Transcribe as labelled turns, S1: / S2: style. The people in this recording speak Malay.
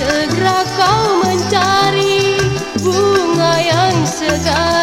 S1: Segera kau mencari bunga yang segar.